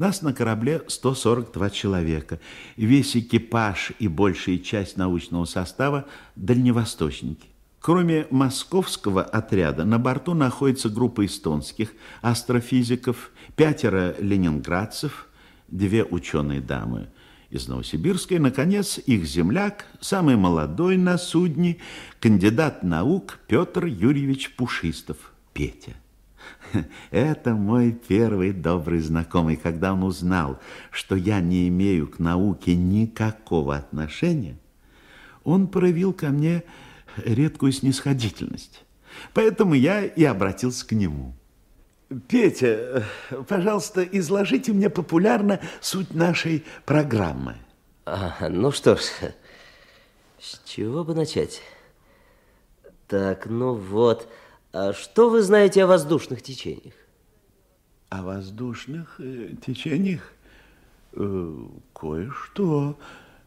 Нас на корабле 142 человека. Весь экипаж и большая часть научного состава – дальневосточники. Кроме московского отряда, на борту находится группа эстонских астрофизиков, пятеро ленинградцев, две ученые дамы из Новосибирска, и, наконец, их земляк, самый молодой на судне, кандидат наук Петр Юрьевич Пушистов, Петя. Это мой первый добрый знакомый. Когда он узнал, что я не имею к науке никакого отношения, он проявил ко мне редкую снисходительность. Поэтому я и обратился к нему. Петя, пожалуйста, изложите мне популярно суть нашей программы. А, ну что ж, с чего бы начать? Так, ну вот, а что вы знаете о воздушных течениях? О воздушных э, течениях? Э, Кое-что.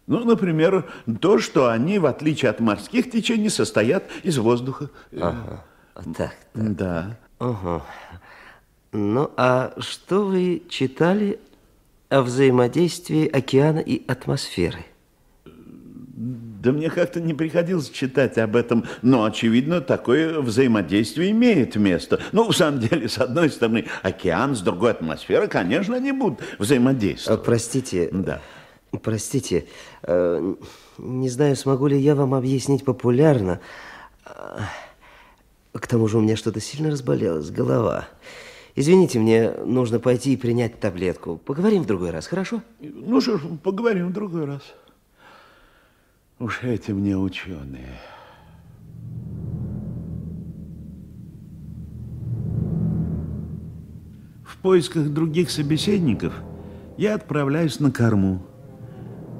Ну, например, то, что они, в отличие от морских течений, состоят из воздуха. Ага, вот так. так. Да. Угу. Ну, а что вы читали о взаимодействии океана и атмосферы? Да мне как-то не приходилось читать об этом, но, очевидно, такое взаимодействие имеет место. Ну, в самом деле, с одной стороны, океан, с другой атмосфера, конечно, они будут взаимодействовать. Простите. Да. Простите, э, не знаю, смогу ли я вам объяснить популярно. А, к тому же у меня что-то сильно разболелось, голова. Извините, мне нужно пойти и принять таблетку. Поговорим в другой раз, хорошо? Ну что ж, поговорим в другой раз. Уж эти мне ученые. В поисках других собеседников я отправляюсь на корму.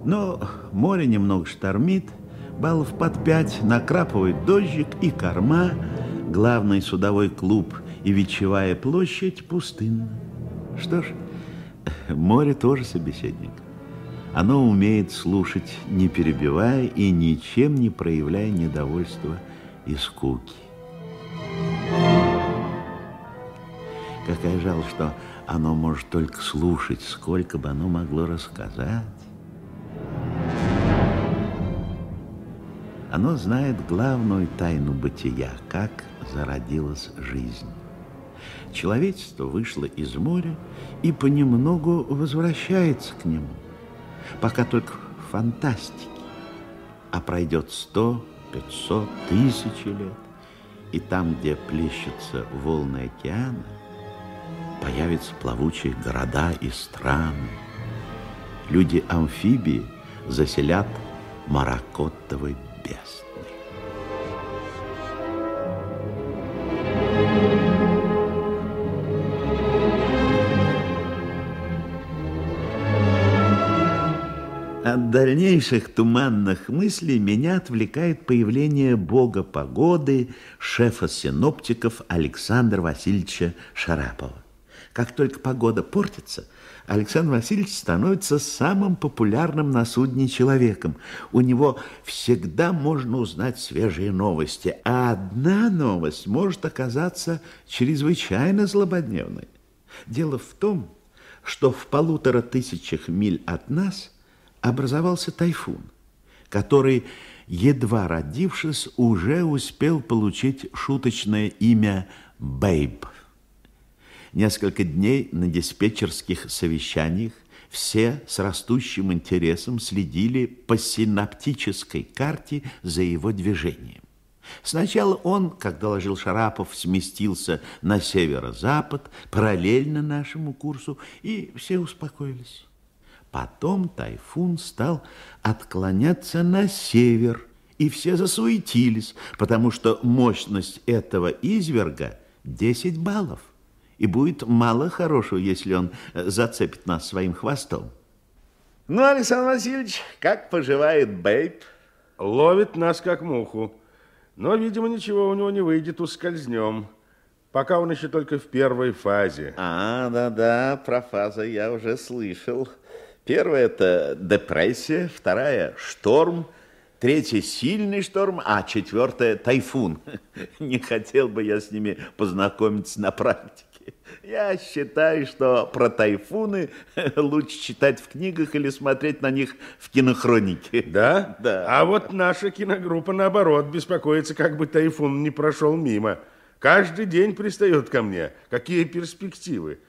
Но море немного штормит, баллов под пять, накрапывает дождик и корма, главный судовой клуб и вечевая площадь пустынна. Что ж, море тоже собеседник. Оно умеет слушать, не перебивая и ничем не проявляя недовольства и скуки. Какая жаль, что оно может только слушать, сколько бы оно могло рассказать. Оно знает главную тайну бытия, как зародилась жизнь. Человечество вышло из моря и понемногу возвращается к нему, пока только в фантастике. А пройдет сто, пятьсот, тысячи лет, и там, где плещутся волны океана, появятся плавучие города и страны. Люди-амфибии заселят Маракоттовый бездны. Дальнейших туманных мыслей меня отвлекает появление бога погоды, шефа синоптиков Александра Васильевича Шарапова. Как только погода портится, Александр Васильевич становится самым популярным на судне человеком. У него всегда можно узнать свежие новости, а одна новость может оказаться чрезвычайно злободневной. Дело в том, что в полутора тысячах миль от нас образовался тайфун, который, едва родившись, уже успел получить шуточное имя Бейб. Несколько дней на диспетчерских совещаниях все с растущим интересом следили по синаптической карте за его движением. Сначала он, как доложил Шарапов, сместился на северо-запад, параллельно нашему курсу, и все успокоились. Потом тайфун стал отклоняться на север, и все засуетились, потому что мощность этого изверга 10 баллов и будет мало хорошего, если он э, зацепит нас своим хвостом. Ну, Александр Васильевич, как поживает Бейб? Ловит нас как муху. Но, видимо, ничего у него не выйдет, ускользнем. Пока он еще только в первой фазе. А, да-да, про фазы я уже слышал. Первая – это депрессия, вторая – шторм, третья – сильный шторм, а четвертая – тайфун. Не хотел бы я с ними познакомиться на практике. Я считаю, что про тайфуны лучше читать в книгах или смотреть на них в кинохронике. Да? Да. А вот наша киногруппа, наоборот, беспокоится, как бы тайфун не прошел мимо. Каждый день пристает ко мне. Какие перспективы?